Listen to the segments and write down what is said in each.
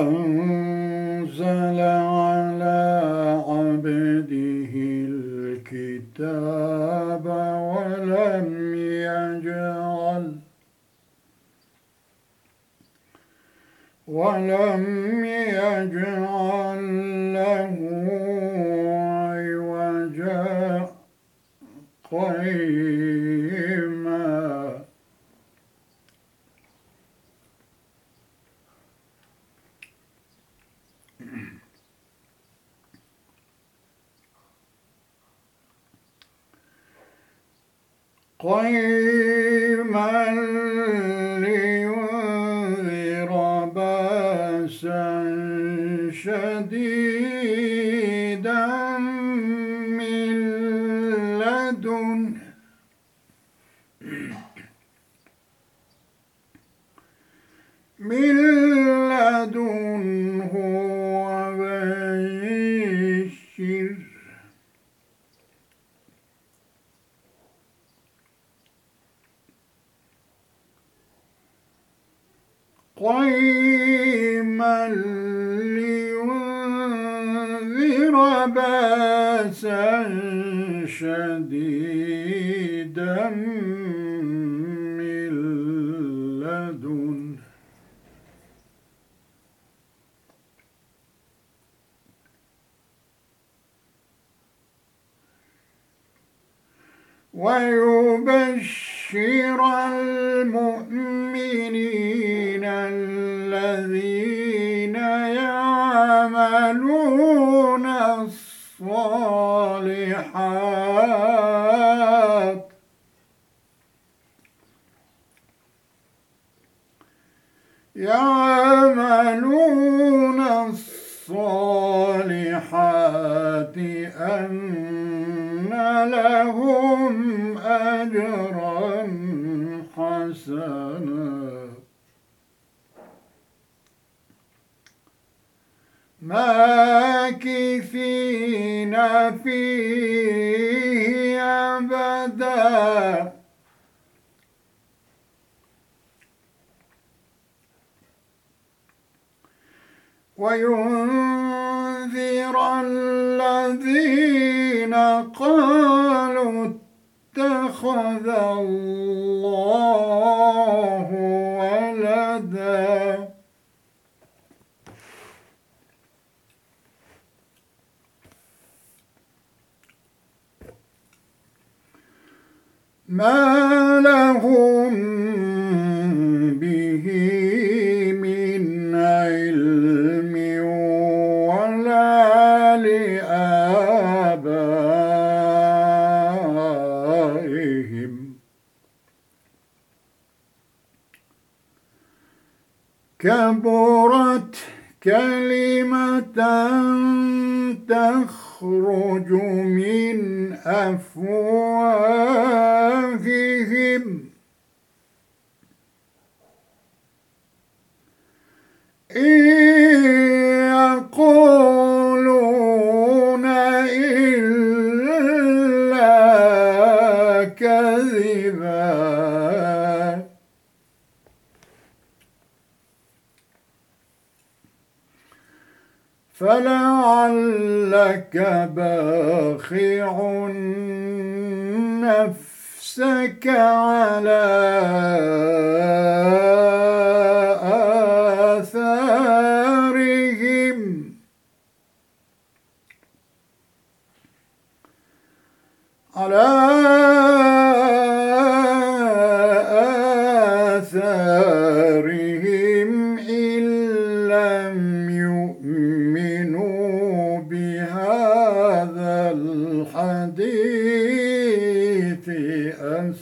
أنزل على عبده الكتاب ولم يجعل ولم يجعل قيما لهم أجرا حسنا. ماكثين فيه أبدا. وينذر الذين قالوا اتخذ الله ولدا. ما لهم به كبرت كلمة تخرج من أفواههم. إن فلعلك باخع نفسك على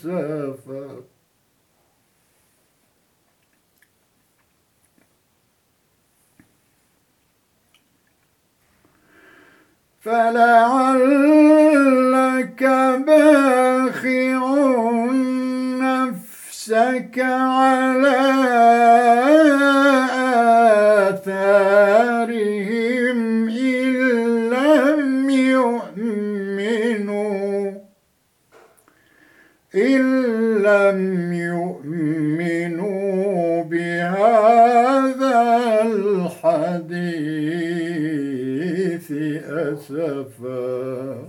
مسافا فلعلك باخع نفسك على أسفا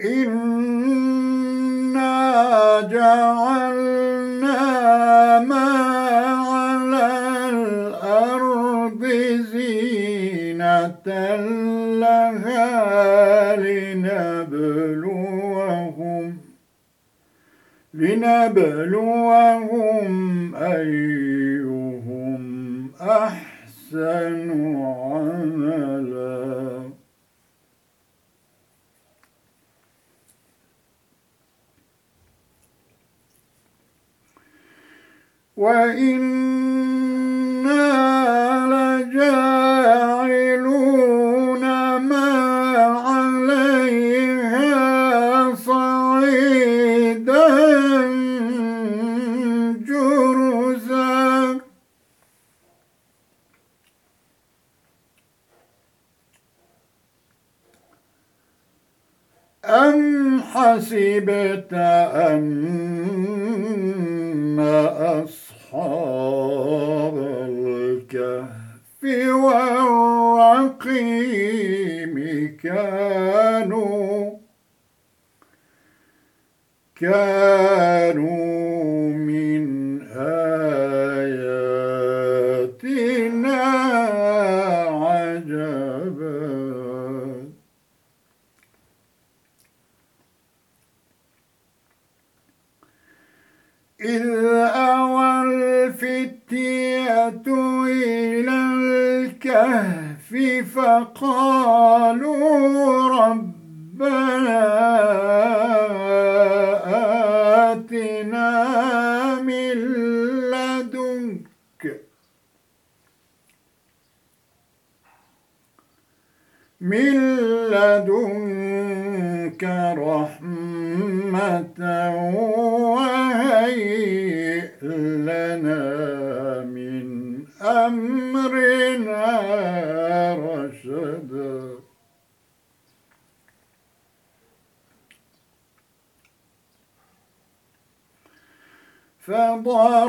إنا جعلنا ما على الأرض زينة لها. لنبلوهم أيهم أحسن عملاً. وإنا لجاعلون حسبت أن أصحاب الكهف والرقيم كانوا كانوا من آياتنا عجبا إذ أوى الفتية إلى الكهف فقالوا ربنا آتنا من لدنك من لدنك رحمة فضربنا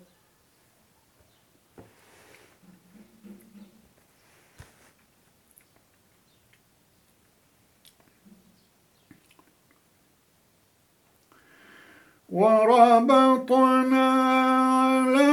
وربطنا على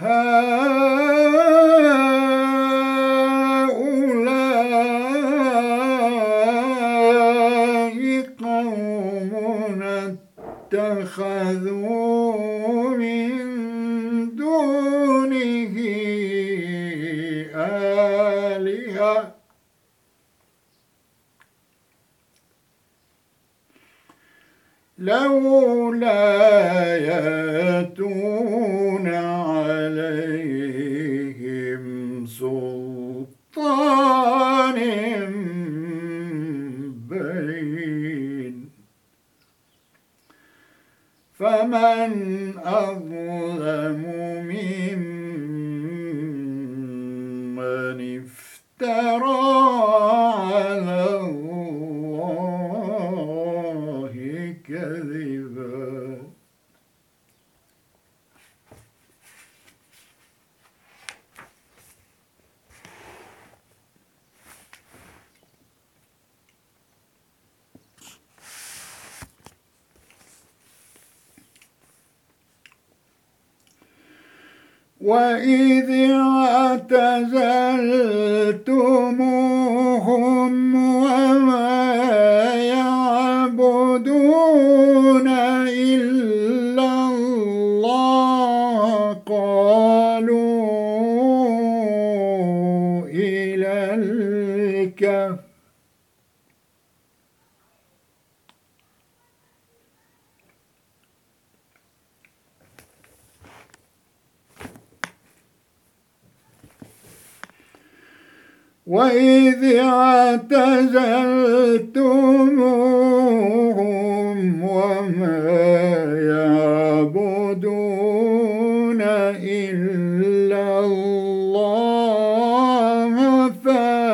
Hey! وإذ اعتزلتموهم وما يعبدون إلا الله قالوا إلى الكهف وإذ اعتزلتموهم وما يعبدون إلا الله فأووا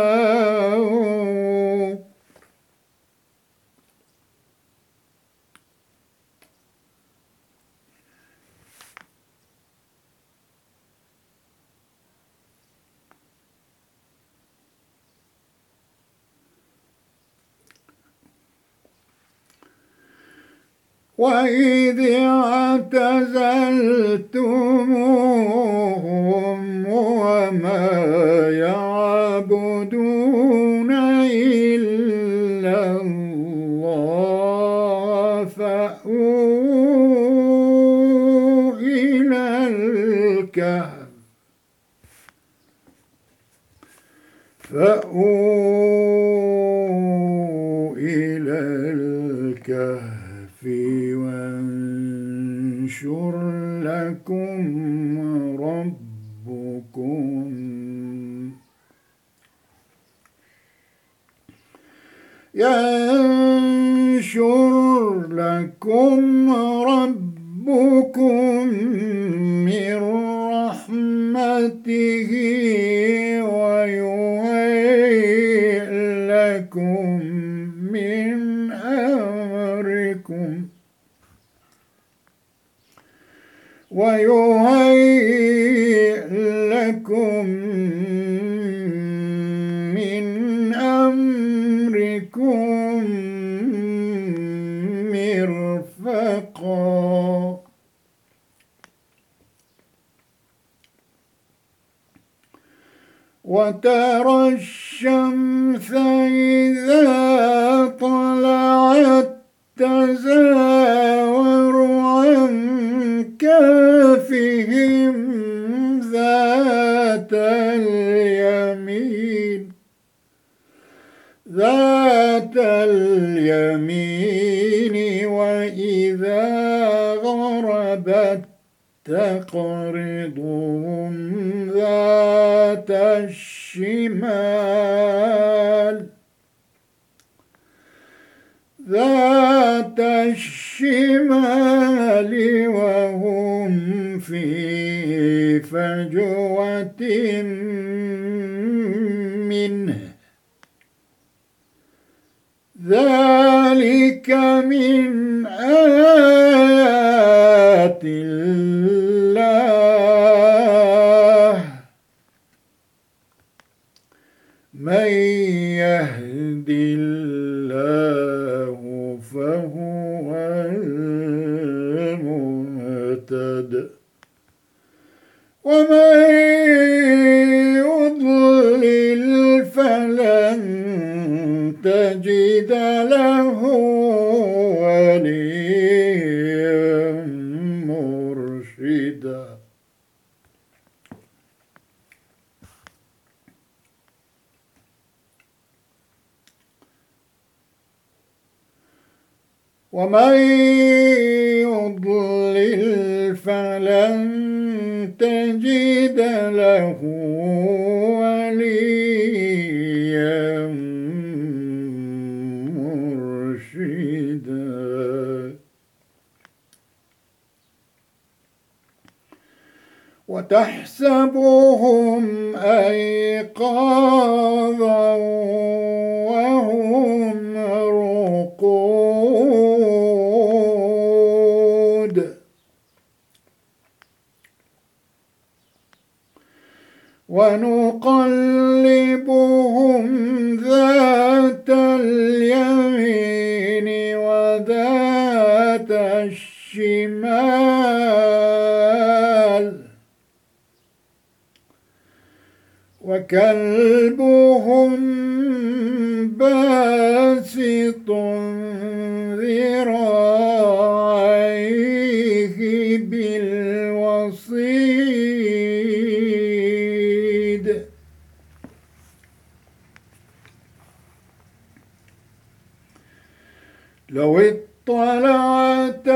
وإذ اعتزلتموهم وما يعبدون إلا الله فأووا إلى الكهف فأووا ربكم ينشر لكم ربكم من رحمته ويهيئ لكم من أمركم ويهيئ وترى الشمس إذا طلعت تزال. السيد آه، ومن يضلل فلن تجد له وتحسبهم أيقاظا وهم رقود. ونقلبهم ذات اليمين وذات الشمال. وكلبهم باسط ذراعيه بالوصيد. لو اطلعت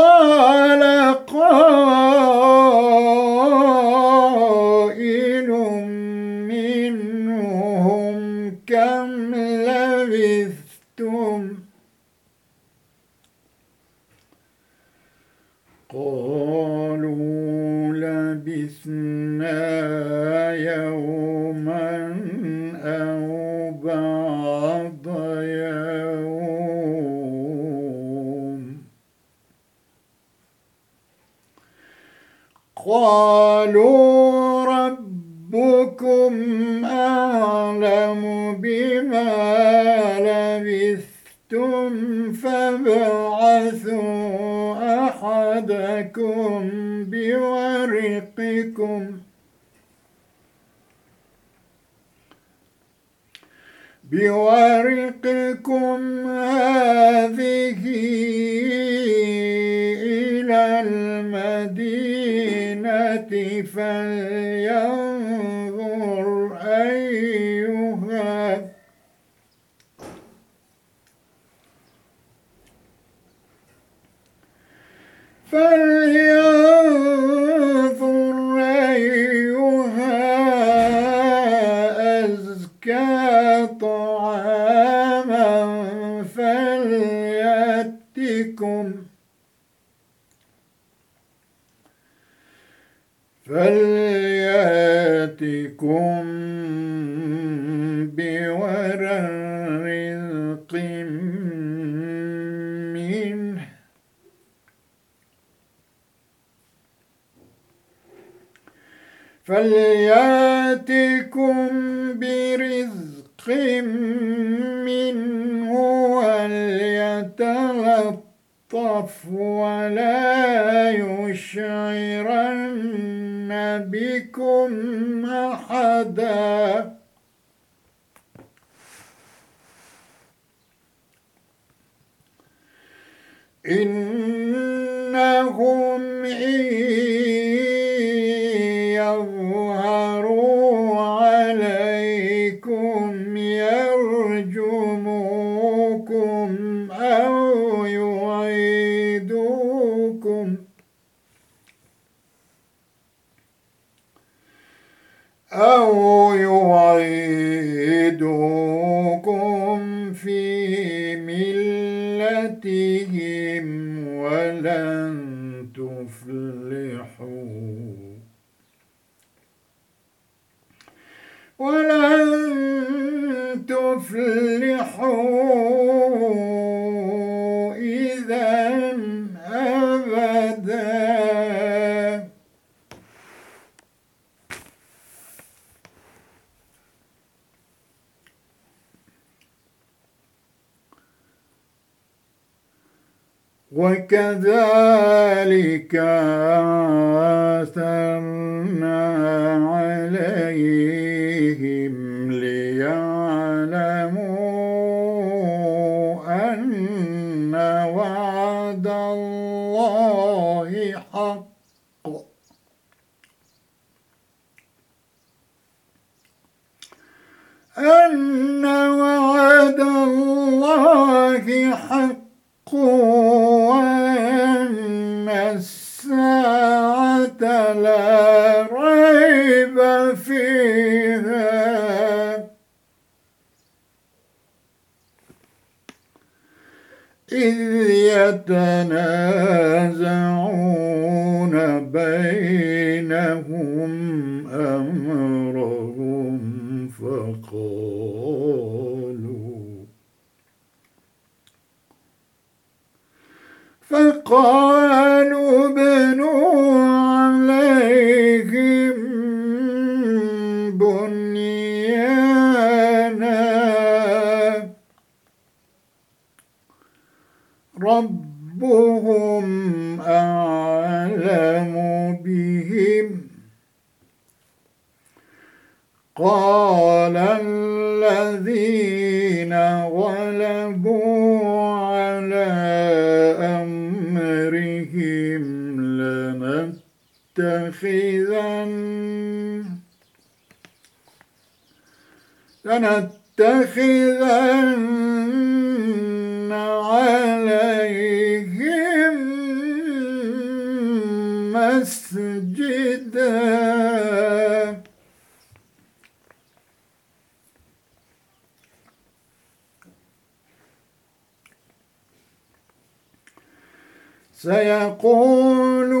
fall فليأتكم بورق منه. يعيدوكم في ملتهم ولن تفلحوا. ولن تفلحوا إذا أبدا وكذلك آثرنا عليهم ليعلموا أن وعد الله حق. أن وعد الله حق. وأن الساعة لا ريب فيها. إذ يتنازعون بينهم أمرهم فقالوا فقالوا بنوا لنتخذن لنتخذن عليهم مسجدا. سيقولون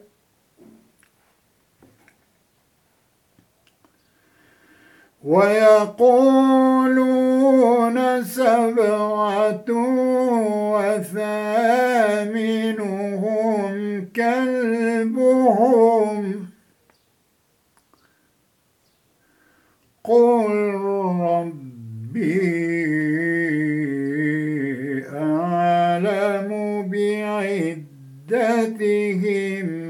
ويقولون سبعة وثامنهم كلبهم. قل ربي أعلم بعدتهم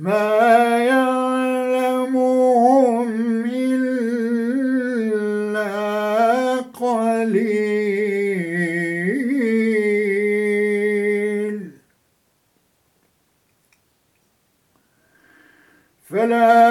ما يعلمهم إلا قليل. فلا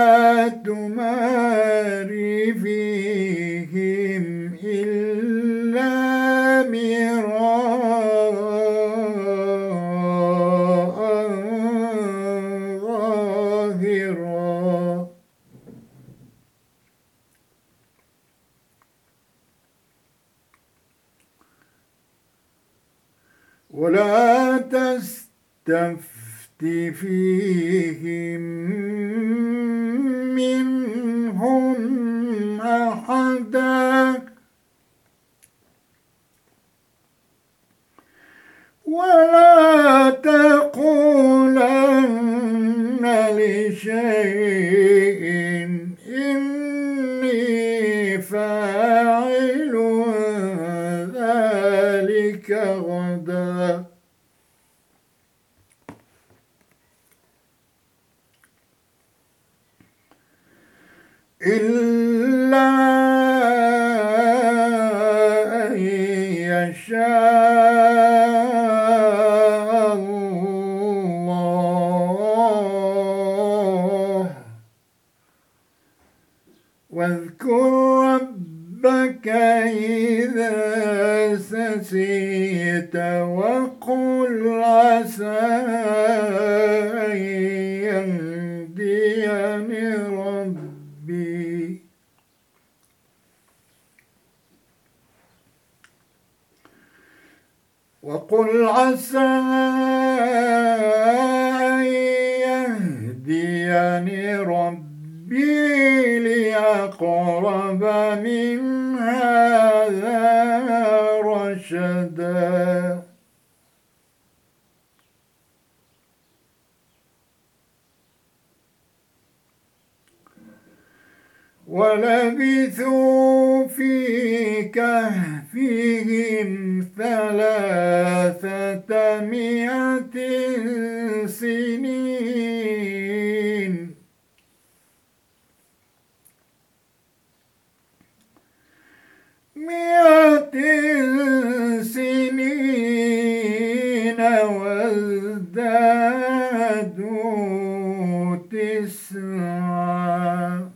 تسعا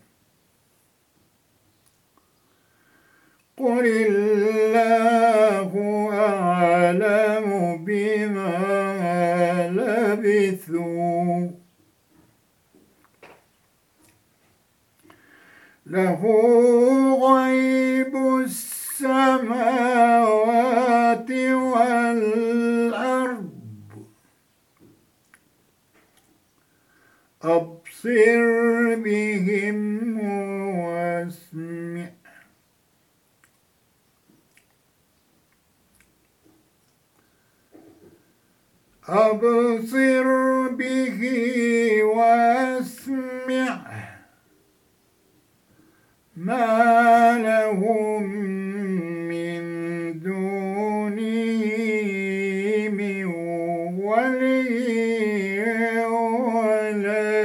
قل الله أعلم بما لبثوا. له أبصر بهم واسمع. أبصر به واسمع. ما لهم من دونه من ولي ولا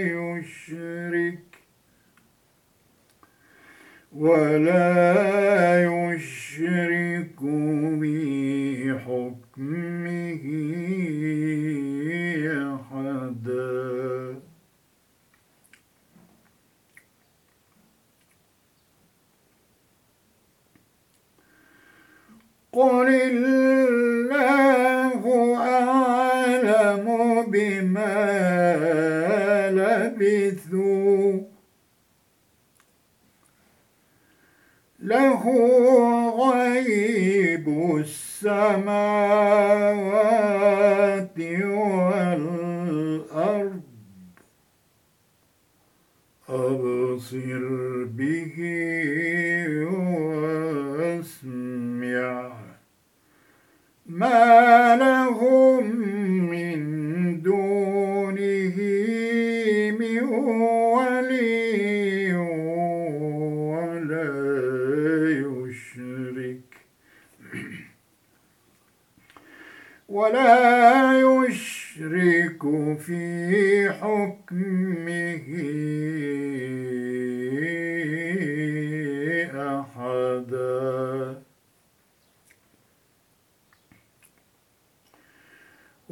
يشرك ولا يشرك بحكمه أحدا قل الله أعلم بما لبثوا. له غيب السماوات والأرض. أبصر به ما لهم من دونه من ولي ولا يشرك. ولا يشرك في حكمه.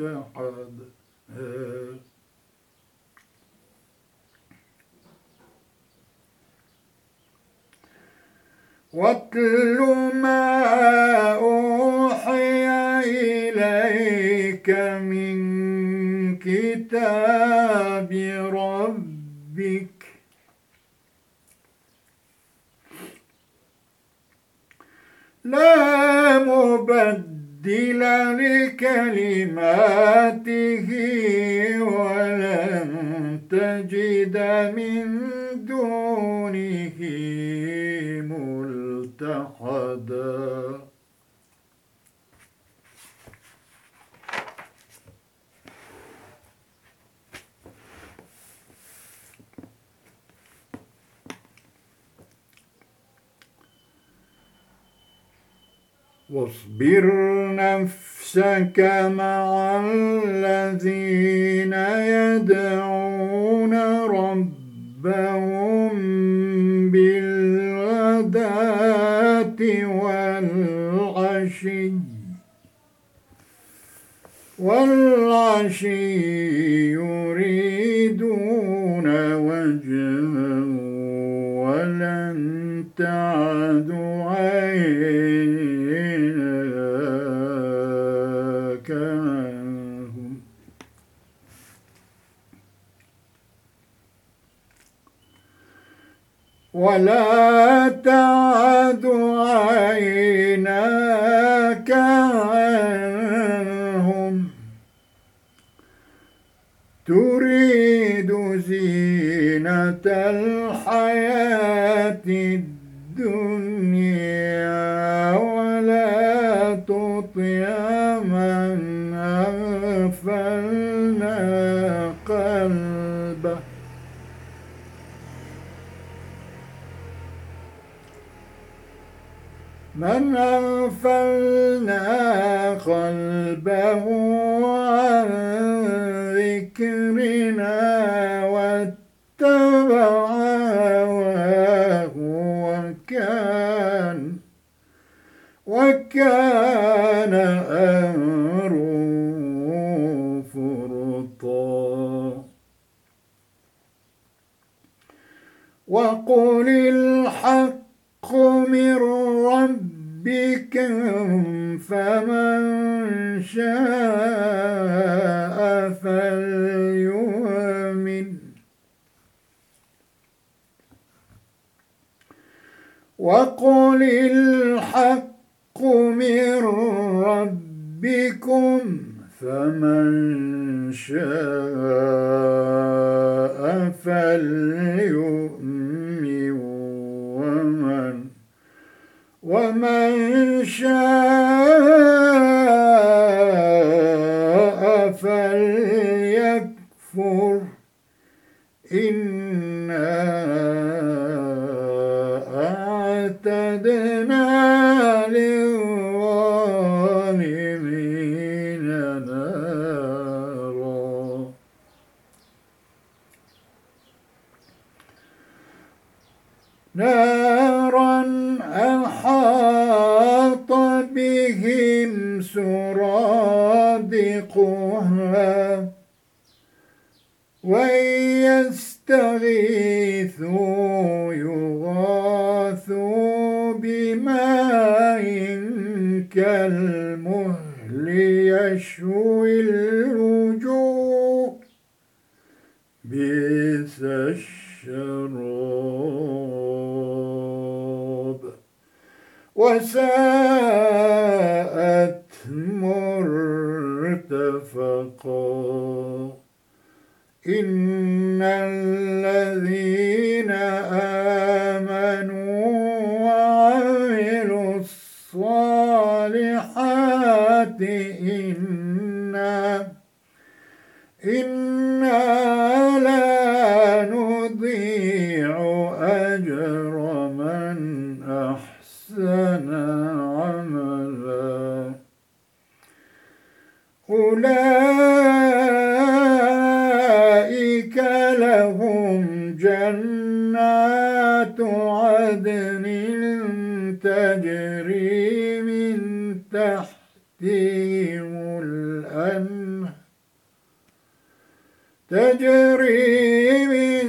ملتحدا واتل ما أوحي إليك من كتاب ربك. لا مبدل لكلماته ولن تجد من دونه ملتحدا. واصبر نفسك مع الذين يدعون ربهم بالغداة والعشي والعشي ولا تعد عيناك عنهم. تريد زينة الحياة الدنيا. من أغفلنا قلبه عن ذكرنا واتبع هواه وكان وكان أمره فرطا وقل الحق من ربك فمن شاء فليؤمن. وقل الحق من ربكم فمن شاء فليؤمن. ومن شاء تحتهم الأنهار تجري من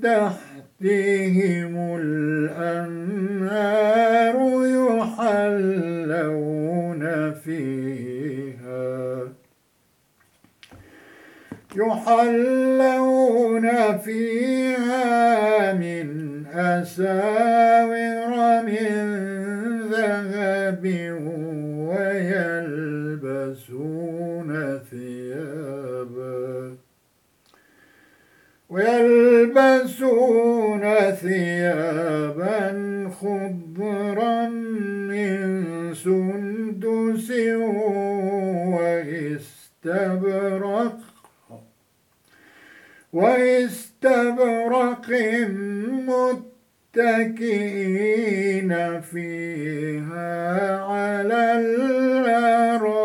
تحتهم الأنهار يحلون فيها. يحلون فيها من أساور من ذهب ويلبسون ثيابا خضرا من سندس واستبرق واستبرق متكئين فيها على الأرائك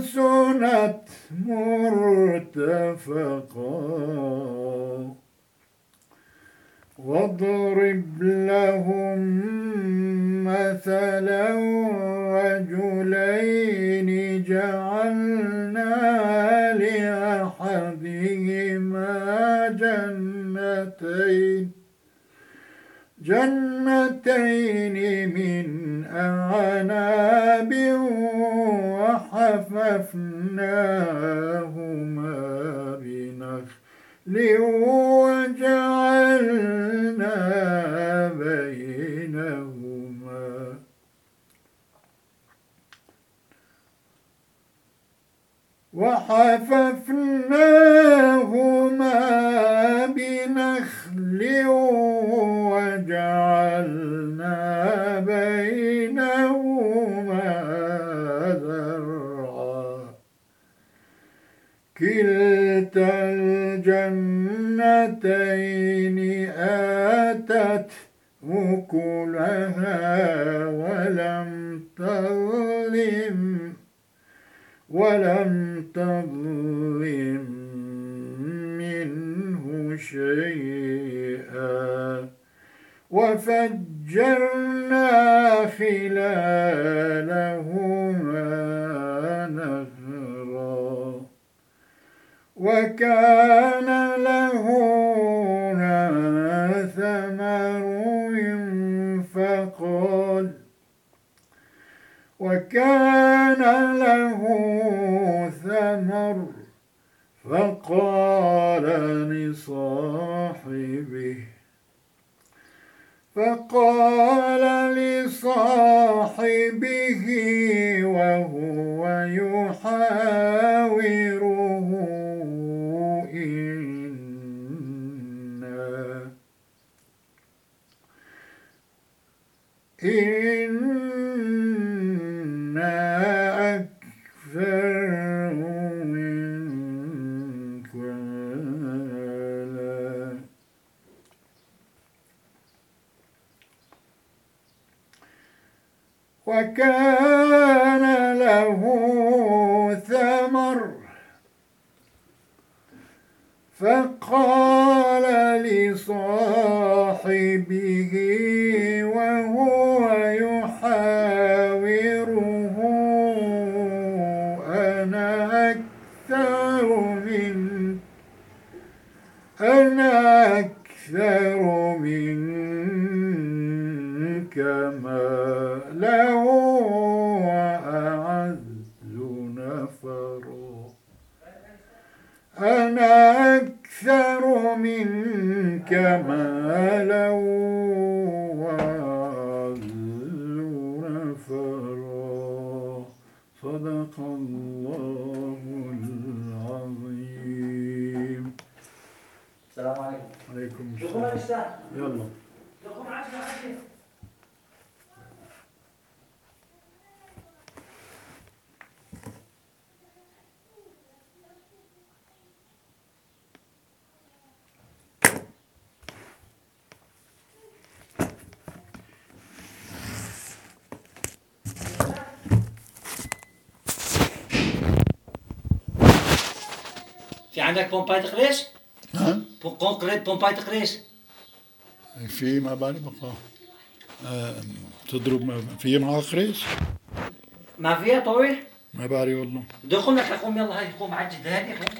وحسنت مرتفقا. واضرب لهم مثلا رجلين جعلنا لأحدهما جنتين. جنتين من أعناب وحففناهما بنخل وجعلنا بينهما وحففناهما بنخل وجعلنا الجنتين آتت أكلها ولم تظلم ولم تظلم منه شيئا. وفجرنا خلالهما وكان له ثمر فقال وكان له ثمر فقال لصاحبه فقال لصاحبه وهو يحاوره إنا إنا أكثر وكان له ثمر فقال لصاحبه وهو يحاوره أنا أكثر من أنا أكثر منك مالا وأعز نفرا أنا أكثر منك مالا وأعز نفرا صدق الله العظيم. السلام عليكم. عليكم السلام. يلا. بومباي تقريش؟ ها كونكريت بومباي تقريش؟ في ما بالي بقى تضرب ما- في معها خريس ما فيها طويل؟ ما بالي والله دخل لك يا قوم يلا هاي قوم عجل قوم